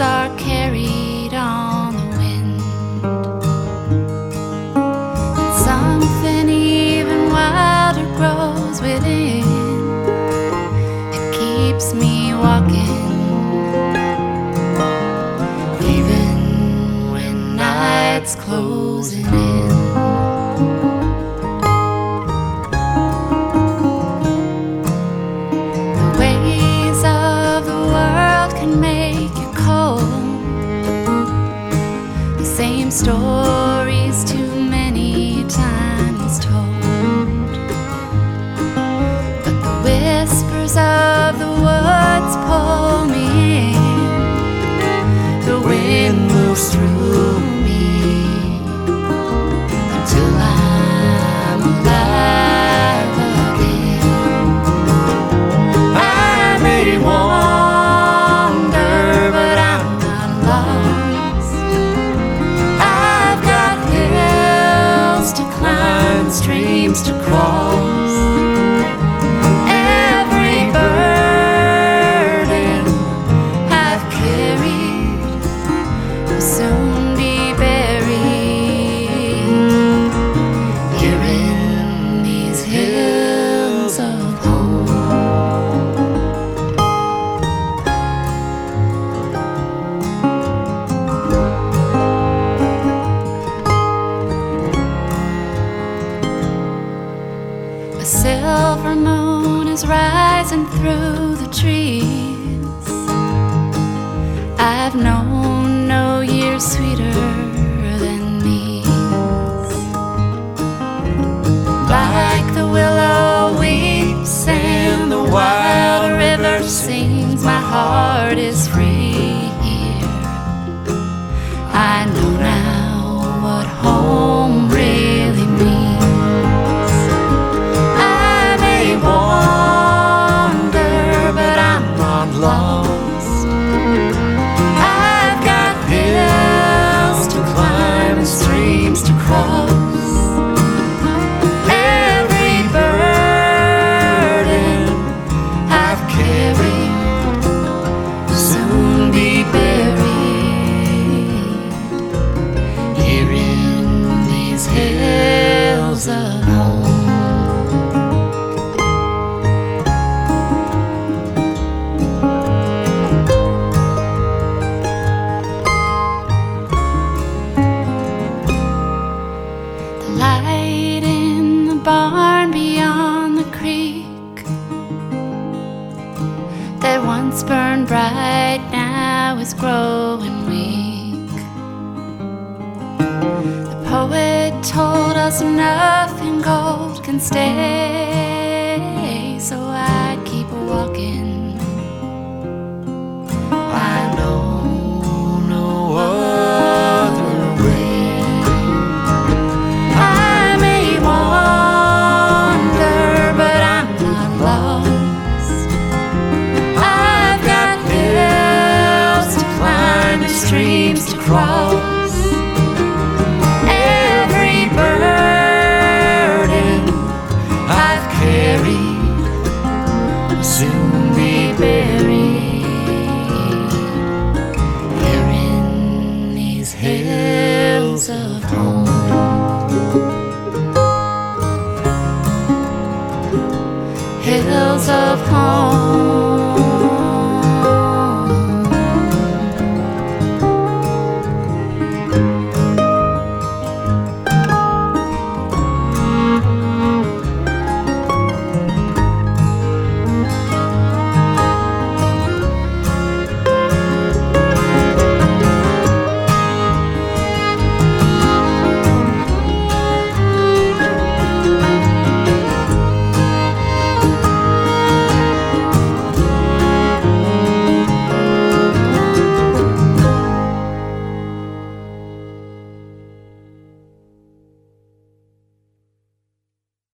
are carried on the wind. And something even wilder grows within. It keeps me walking. to crawl. rising through the trees. I've known no year sweeter. that once burned bright now is growing weak. The poet told us nothing gold can stay. of home.